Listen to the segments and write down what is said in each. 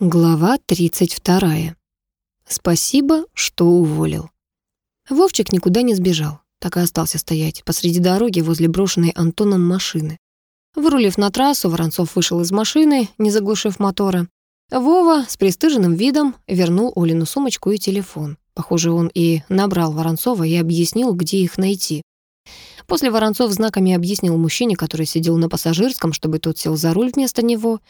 Глава 32. Спасибо, что уволил. Вовчик никуда не сбежал, так и остался стоять посреди дороги возле брошенной Антоном машины. Вырулив на трассу, Воронцов вышел из машины, не заглушив мотора. Вова с пристыженным видом вернул Олину сумочку и телефон. Похоже, он и набрал Воронцова и объяснил, где их найти. После Воронцов знаками объяснил мужчине, который сидел на пассажирском, чтобы тот сел за руль вместо него.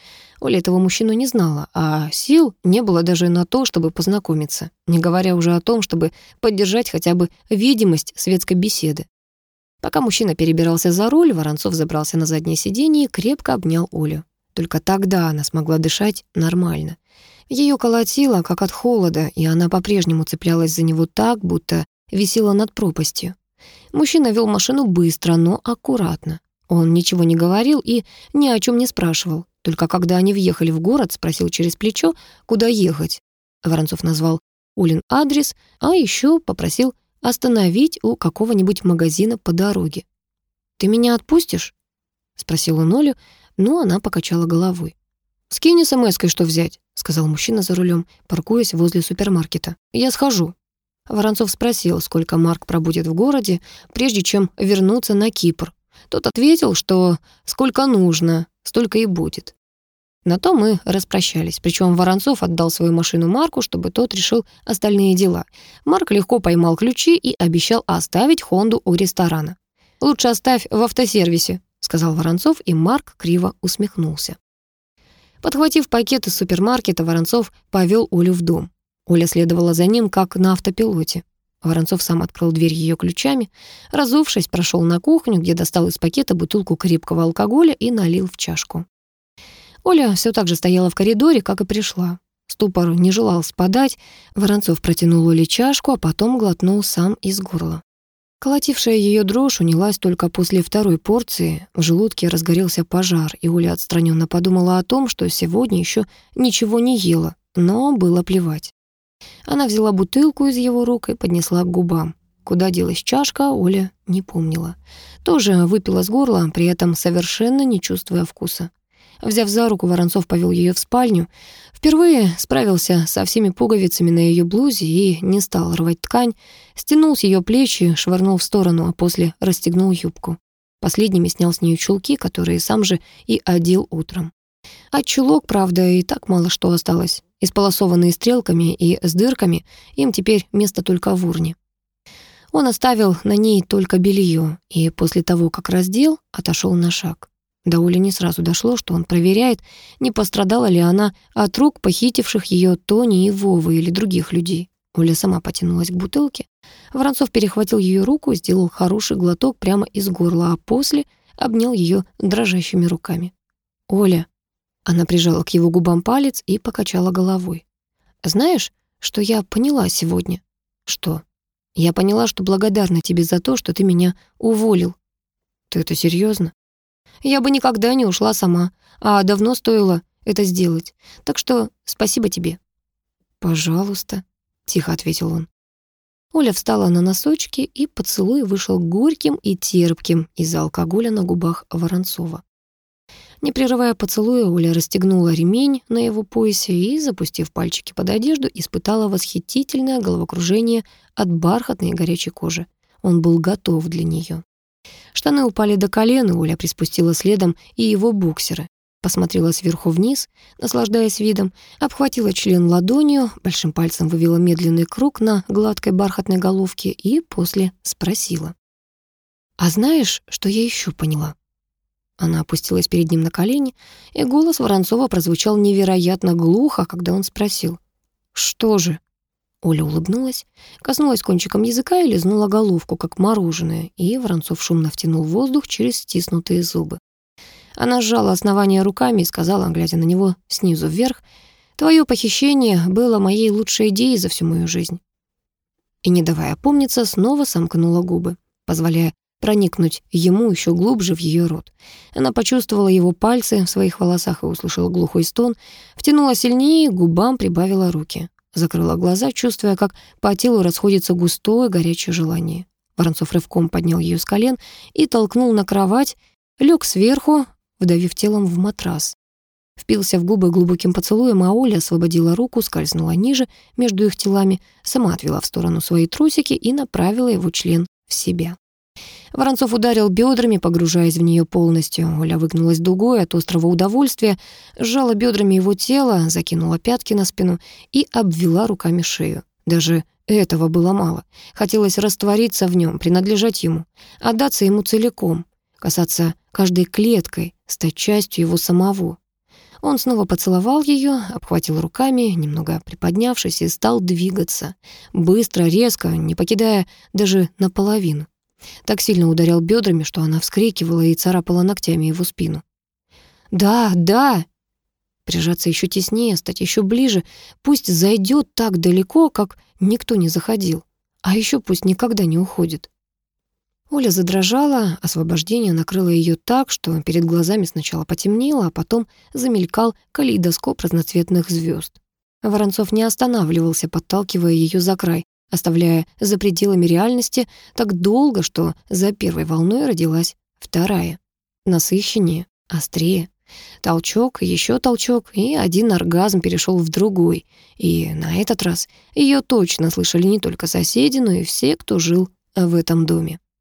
Оля этого мужчину не знала, а сил не было даже на то, чтобы познакомиться, не говоря уже о том, чтобы поддержать хотя бы видимость светской беседы. Пока мужчина перебирался за руль, Воронцов забрался на заднее сиденье и крепко обнял Олю. Только тогда она смогла дышать нормально. Ее колотило, как от холода, и она по-прежнему цеплялась за него так, будто висела над пропастью. Мужчина вел машину быстро, но аккуратно. Он ничего не говорил и ни о чем не спрашивал. Только когда они въехали в город, спросил через плечо, куда ехать. Воронцов назвал Улин адрес, а еще попросил остановить у какого-нибудь магазина по дороге. «Ты меня отпустишь?» — спросил он Олю, но она покачала головой. «Скинь смс-кой, что взять», — сказал мужчина за рулем, паркуясь возле супермаркета. «Я схожу». Воронцов спросил, сколько Марк пробудет в городе, прежде чем вернуться на Кипр. Тот ответил, что сколько нужно, столько и будет. На то мы распрощались, причем Воронцов отдал свою машину Марку, чтобы тот решил остальные дела. Марк легко поймал ключи и обещал оставить Хонду у ресторана. «Лучше оставь в автосервисе», — сказал Воронцов, и Марк криво усмехнулся. Подхватив пакет из супермаркета, Воронцов повел Олю в дом. Оля следовала за ним, как на автопилоте. Воронцов сам открыл дверь ее ключами. Разувшись, прошел на кухню, где достал из пакета бутылку крепкого алкоголя и налил в чашку. Оля все так же стояла в коридоре, как и пришла. Ступор не желал спадать. Воронцов протянул Оле чашку, а потом глотнул сам из горла. Колотившая ее дрожь унялась только после второй порции. В желудке разгорелся пожар, и Оля отстраненно подумала о том, что сегодня еще ничего не ела, но было плевать. Она взяла бутылку из его рук и поднесла к губам. Куда делась чашка, Оля не помнила. Тоже выпила с горла, при этом совершенно не чувствуя вкуса. Взяв за руку, Воронцов повел ее в спальню. Впервые справился со всеми пуговицами на ее блузе и не стал рвать ткань. Стянул с ее плечи, швырнул в сторону, а после расстегнул юбку. Последними снял с нее чулки, которые сам же и одел утром. От чулок, правда, и так мало что осталось. Исполосованные стрелками и с дырками, им теперь место только в урне. Он оставил на ней только белье и после того, как раздел, отошел на шаг. До Оли не сразу дошло, что он проверяет, не пострадала ли она от рук похитивших ее Тони и Вовы или других людей. Оля сама потянулась к бутылке. Воронцов перехватил ее руку, сделал хороший глоток прямо из горла, а после обнял ее дрожащими руками. «Оля», она прижала к его губам палец и покачала головой. «Знаешь, что я поняла сегодня?» «Что?» «Я поняла, что благодарна тебе за то, что ты меня уволил». «Ты это серьезно? «Я бы никогда не ушла сама, а давно стоило это сделать. Так что спасибо тебе». «Пожалуйста», — тихо ответил он. Оля встала на носочки, и поцелуй вышел горьким и терпким из-за алкоголя на губах Воронцова. Не прерывая поцелуя, Оля расстегнула ремень на его поясе и, запустив пальчики под одежду, испытала восхитительное головокружение от бархатной горячей кожи. Он был готов для нее. Штаны упали до колен, и Оля приспустила следом и его буксеры. Посмотрела сверху вниз, наслаждаясь видом, обхватила член ладонью, большим пальцем вывела медленный круг на гладкой бархатной головке и после спросила. «А знаешь, что я еще поняла?» Она опустилась перед ним на колени, и голос Воронцова прозвучал невероятно глухо, когда он спросил. «Что же?» Оля улыбнулась, коснулась кончиком языка и лизнула головку, как мороженое, и Воронцов шумно втянул воздух через стиснутые зубы. Она сжала основание руками и сказала, глядя на него снизу вверх, «Твое похищение было моей лучшей идеей за всю мою жизнь». И, не давая опомниться, снова сомкнула губы, позволяя проникнуть ему еще глубже в ее рот. Она почувствовала его пальцы в своих волосах и услышала глухой стон, втянула сильнее, губам прибавила руки. Закрыла глаза, чувствуя, как по телу расходится густое горячее желание. Воронцов рывком поднял ее с колен и толкнул на кровать, лег сверху, вдавив телом в матрас. впился в губы глубоким поцелуем, а Оля освободила руку, скользнула ниже между их телами, сама отвела в сторону свои трусики и направила его член в себя. Воронцов ударил бедрами, погружаясь в нее полностью. Оля выгнулась дугой от острого удовольствия, сжала бедрами его тело, закинула пятки на спину и обвела руками шею. Даже этого было мало. Хотелось раствориться в нем, принадлежать ему, отдаться ему целиком, касаться каждой клеткой, стать частью его самого. Он снова поцеловал ее, обхватил руками, немного приподнявшись, и стал двигаться. Быстро, резко, не покидая даже наполовину. Так сильно ударял бедрами, что она вскрикивала и царапала ногтями его спину. «Да, да!» Прижаться еще теснее, стать еще ближе. Пусть зайдет так далеко, как никто не заходил. А еще пусть никогда не уходит. Оля задрожала, освобождение накрыло ее так, что перед глазами сначала потемнело, а потом замелькал калейдоскоп разноцветных звезд. Воронцов не останавливался, подталкивая ее за край, оставляя за пределами реальности так долго, что за первой волной родилась вторая. Насыщеннее, острее. Толчок, еще толчок, и один оргазм перешел в другой. И на этот раз ее точно слышали не только соседи, но и все, кто жил в этом доме.